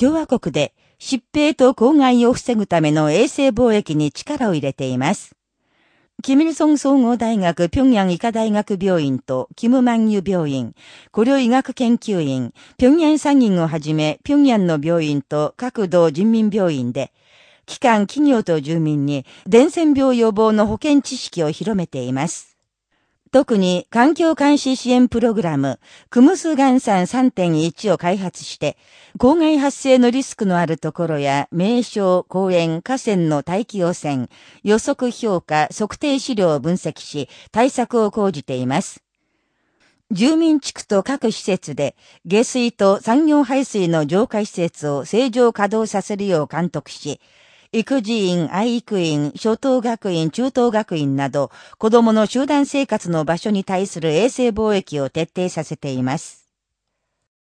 共和国で疾病と公害を防ぐための衛生貿易に力を入れています。キミルソン総合大学平壌医科大学病院とキムマンユ病院、古領医学研究院、平壌産院をはじめ平壌の病院と各道人民病院で、機関企業と住民に伝染病予防の保健知識を広めています。特に環境監視支援プログラム、クムスガン酸3.1を開発して、公害発生のリスクのあるところや、名称、公園、河川の大気汚染、予測評価、測定資料を分析し、対策を講じています。住民地区と各施設で下水と産業排水の浄化施設を正常稼働させるよう監督し、育児院、愛育院、初等学院、中等学院など、子供の集団生活の場所に対する衛生貿易を徹底させています。